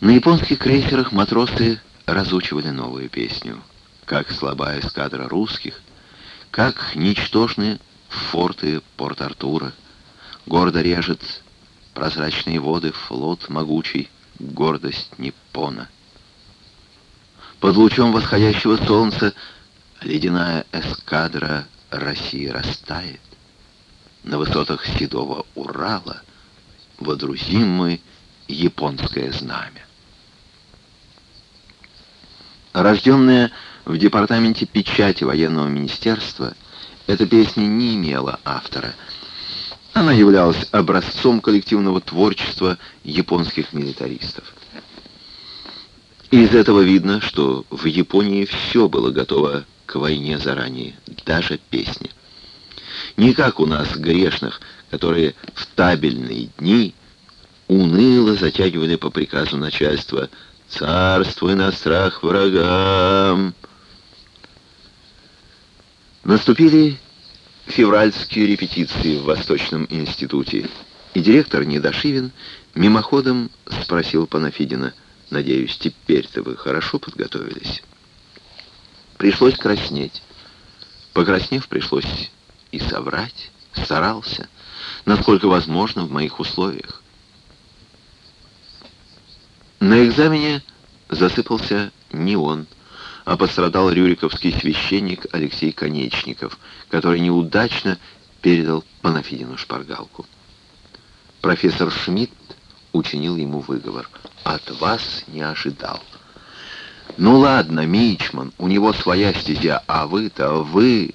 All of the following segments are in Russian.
На японских крейсерах матросы разучивали новую песню. Как слабая эскадра русских, как ничтожны форты Порт-Артура. Гордо режет прозрачные воды флот могучий, гордость Ниппона. Под лучом восходящего солнца ледяная эскадра России растает. На высотах седого Урала водрузим мы японское знамя. Рожденная в департаменте печати военного министерства, эта песня не имела автора. Она являлась образцом коллективного творчества японских милитаристов. Из этого видно, что в Японии все было готово к войне заранее, даже песни. Не как у нас, грешных, которые в табельные дни уныло затягивали по приказу начальства «Царствуй на страх врагам!» Наступили февральские репетиции в Восточном институте, и директор Недошивин мимоходом спросил Панафидина, «Надеюсь, теперь-то вы хорошо подготовились?» Пришлось краснеть. Покраснев, пришлось и соврать. Старался, насколько возможно в моих условиях. На экзамене засыпался не он, а пострадал рюриковский священник Алексей Конечников, который неудачно передал Панафидину шпаргалку. Профессор Шмидт учинил ему выговор. «От вас не ожидал». «Ну ладно, Мичман, у него своя стезя, а вы-то, вы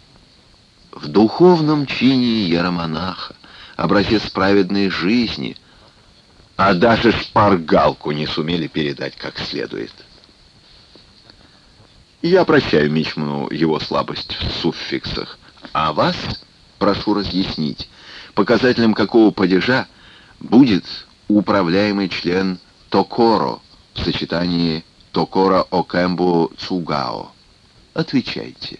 в духовном чине яромонаха, образец праведной жизни, а даже шпаргалку не сумели передать как следует». Я прощаю Мичману его слабость в суффиксах, а вас прошу разъяснить, показателем какого падежа будет управляемый член Токоро в сочетании Токоро Окэмбу Цугао. Отвечайте.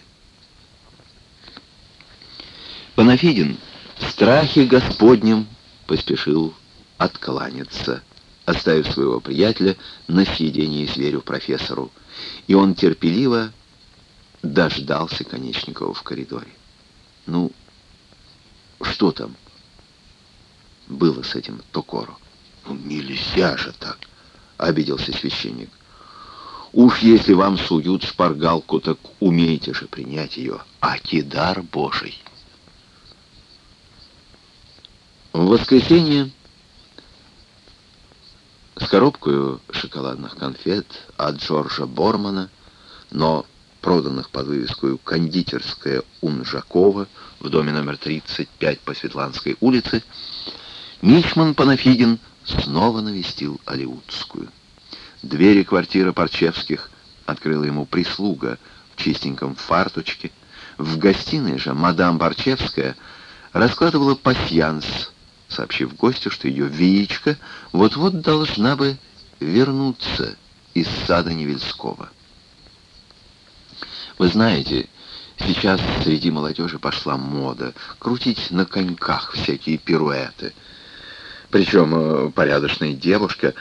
Панафидин в страхе Господнем поспешил откланяться, оставив своего приятеля на съедении зверю профессору и он терпеливо дождался Конечникова в коридоре. Ну, что там было с этим Токоро? Ну, нельзя же так, обиделся священник. Уж если вам суют шпаргалку, так умейте же принять ее. Аки дар Божий. В воскресенье с коробкой шоколадных конфет от Джорджа Бормана, но проданных под вывеску «Кондитерская Унжакова» в доме номер 35 по Светланской улице, Мичман Панафидин снова навестил Алиутскую. Двери квартиры Парчевских открыла ему прислуга в чистеньком фарточке. В гостиной же мадам Парчевская раскладывала пасьянс сообщив гостю, что ее Виечка вот-вот должна бы вернуться из сада Невельского. Вы знаете, сейчас среди молодежи пошла мода крутить на коньках всякие пируэты. Причем э, порядочная девушка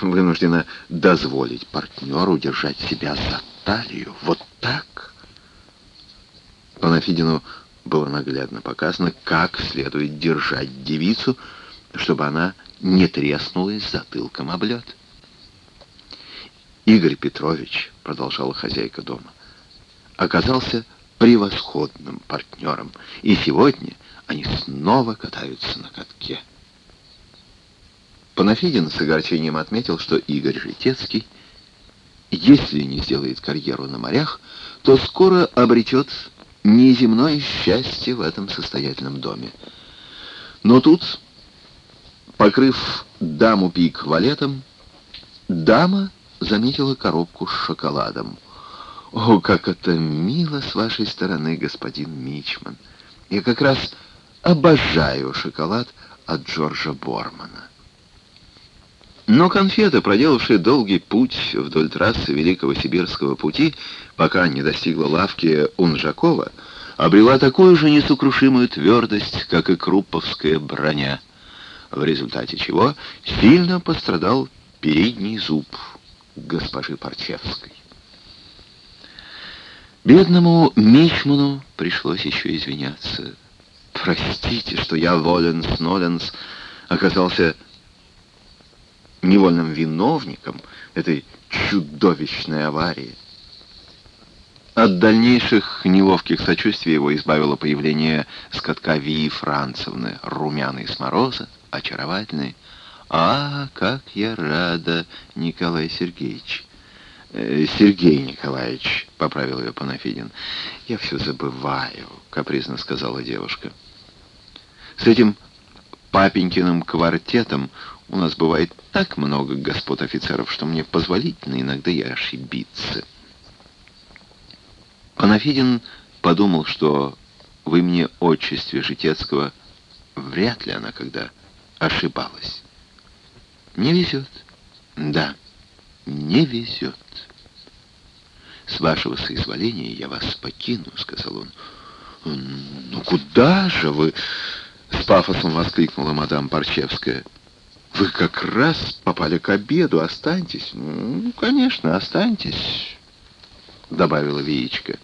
вынуждена дозволить партнеру держать себя за талию. Вот так. Панафидину было наглядно показано, как следует держать девицу, чтобы она не треснулась затылком об лед. Игорь Петрович, продолжала хозяйка дома, оказался превосходным партнером, и сегодня они снова катаются на катке. Панафидин с огорчением отметил, что Игорь Житецкий, если не сделает карьеру на морях, то скоро обретет неземное счастье в этом состоятельном доме. Но тут, покрыв даму пик валетом, дама заметила коробку с шоколадом. «О, как это мило с вашей стороны, господин Мичман! Я как раз обожаю шоколад от Джорджа Бормана». Но конфета, проделавшая долгий путь вдоль трассы Великого Сибирского пути, пока не достигла лавки Унжакова, обрела такую же несокрушимую твердость, как и крупповская броня, в результате чего сильно пострадал передний зуб госпожи Парчевской. Бедному Мичману пришлось еще извиняться. Простите, что я, Воленс Ноленс, оказался невольным виновником этой чудовищной аварии. От дальнейших неловких сочувствий его избавило появление скотка Вии Францевны, румяной с мороза, очаровательной. «А, как я рада, Николай Сергеевич!» Э, «Сергей Николаевич», — поправил ее Панафидин. «Я все забываю», — капризно сказала девушка. «С этим папенькиным квартетом у нас бывает так много господ офицеров, что мне позволительно иногда и ошибиться». Панафидин подумал, что в имени отчестве Житецкого вряд ли она когда ошибалась. «Не везет». «Да, не везет». «С вашего соизволения я вас покину», — сказал он. «Ну куда же вы?» — с пафосом воскликнула мадам Парчевская. «Вы как раз попали к обеду. Останьтесь». «Ну, конечно, останьтесь», — добавила Виечка.